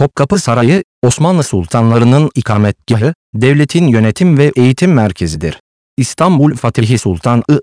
Topkapı Sarayı, Osmanlı sultanlarının ikametgahı, devletin yönetim ve eğitim merkezidir. İstanbul Fatihi Sultan I.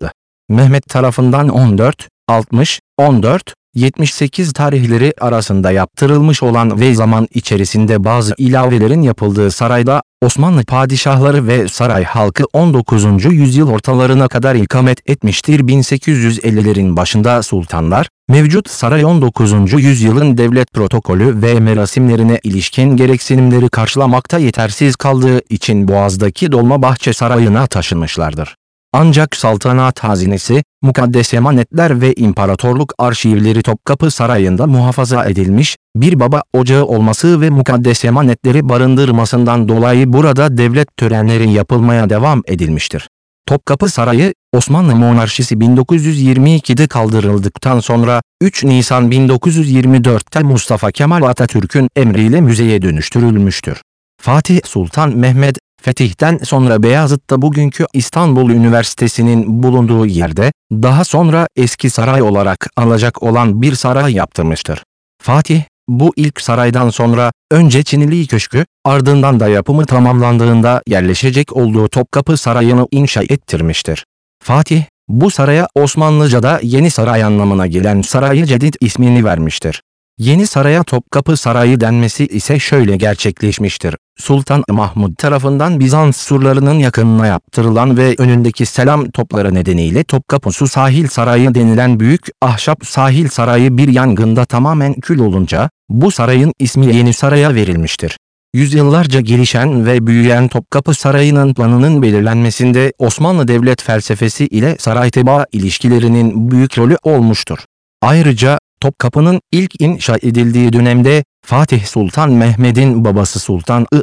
Mehmet tarafından 14, 60, 14, 78 tarihleri arasında yaptırılmış olan ve zaman içerisinde bazı ilavelerin yapıldığı sarayda Osmanlı padişahları ve saray halkı 19. yüzyıl ortalarına kadar ikamet etmiştir. 1850'lerin başında sultanlar, mevcut saray 19. yüzyılın devlet protokolü ve merasimlerine ilişkin gereksinimleri karşılamakta yetersiz kaldığı için Boğaz'daki Dolmabahçe Sarayı'na taşınmışlardır. Ancak saltanat hazinesi, mukaddes emanetler ve imparatorluk arşivleri Topkapı Sarayı'nda muhafaza edilmiş, bir baba ocağı olması ve mukaddes emanetleri barındırmasından dolayı burada devlet törenleri yapılmaya devam edilmiştir. Topkapı Sarayı, Osmanlı monarşisi 1922'de kaldırıldıktan sonra 3 Nisan 1924'te Mustafa Kemal Atatürk'ün emriyle müzeye dönüştürülmüştür. Fatih Sultan Mehmet, fetihten sonra Beyazıt'ta bugünkü İstanbul Üniversitesi'nin bulunduğu yerde, daha sonra eski saray olarak alacak olan bir saray yaptırmıştır. Fatih, bu ilk saraydan sonra önce Çinili Köşkü, ardından da yapımı tamamlandığında yerleşecek olduğu Topkapı Sarayı'nı inşa ettirmiştir. Fatih, bu saraya Osmanlıca'da yeni saray anlamına gelen Sarayı Cedid ismini vermiştir. Yeni saraya Topkapı Sarayı denmesi ise şöyle gerçekleşmiştir. Sultan Mahmud tarafından Bizans surlarının yakınına yaptırılan ve önündeki selam topları nedeniyle Topkapı Su Sahil Sarayı denilen büyük ahşap sahil sarayı bir yangında tamamen kül olunca, bu sarayın ismi Yeni Saray'a verilmiştir. Yüzyıllarca gelişen ve büyüyen Topkapı Sarayı'nın planının belirlenmesinde Osmanlı devlet felsefesi ile saray-teba ilişkilerinin büyük rolü olmuştur. Ayrıca Topkapı'nın ilk inşa edildiği dönemde Fatih Sultan Mehmed'in babası Sultan I.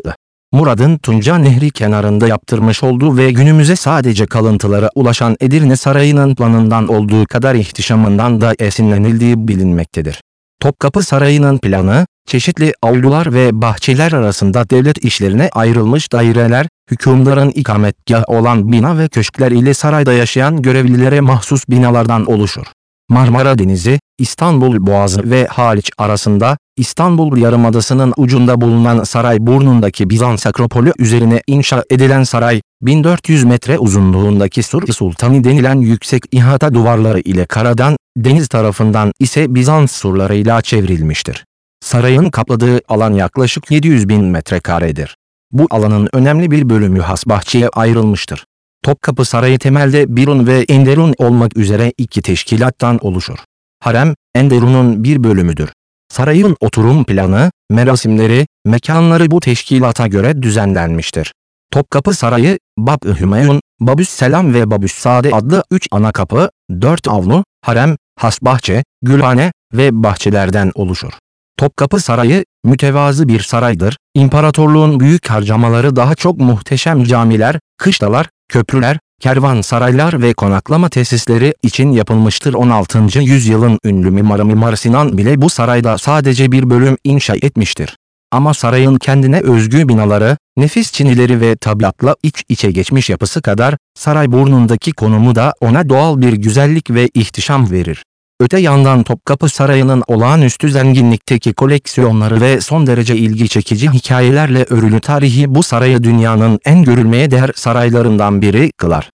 Murad'ın Tunca Nehri kenarında yaptırmış olduğu ve günümüze sadece kalıntılara ulaşan Edirne Sarayı'nın planından olduğu kadar ihtişamından da esinlenildiği bilinmektedir. Topkapı Sarayı'nın planı, çeşitli avlular ve bahçeler arasında devlet işlerine ayrılmış daireler, hükümdarın ikametgahı olan bina ve köşkler ile sarayda yaşayan görevlilere mahsus binalardan oluşur. Marmara Denizi, İstanbul Boğazı ve Haliç arasında, İstanbul Yarımadası'nın ucunda bulunan saray burnundaki Bizans Akropolü üzerine inşa edilen saray, 1400 metre uzunluğundaki Sur Sultani denilen yüksek ihata duvarları ile karadan, deniz tarafından ise Bizans surlarıyla çevrilmiştir. Sarayın kapladığı alan yaklaşık 700 bin metrekaredir. Bu alanın önemli bir bölümü has bahçeye ayrılmıştır. Topkapı Sarayı temelde Birun ve Enderun olmak üzere iki teşkilattan oluşur. Harem, Enderun'un bir bölümüdür. Sarayın oturum planı, merasimleri, mekanları bu teşkilata göre düzenlenmiştir. Topkapı Sarayı, Bab-ı Hümayun, Babüs Selam ve Babüs Sade adlı üç ana kapı, dört avlu, harem, hasbahçe, gülhane ve bahçelerden oluşur. Topkapı Sarayı, mütevazı bir saraydır. İmparatorluğun büyük harcamaları daha çok muhteşem camiler, kışlalar, köprüler, kervansaraylar ve konaklama tesisleri için yapılmıştır. 16. yüzyılın ünlü mimarı Mimar Sinan bile bu sarayda sadece bir bölüm inşa etmiştir. Ama sarayın kendine özgü binaları, nefis çinileri ve tabiatla iç içe geçmiş yapısı kadar, saray burnundaki konumu da ona doğal bir güzellik ve ihtişam verir. Öte yandan Topkapı Sarayı'nın olağanüstü zenginlikteki koleksiyonları ve son derece ilgi çekici hikayelerle örülü tarihi bu sarayı dünyanın en görülmeye değer saraylarından biri kılar.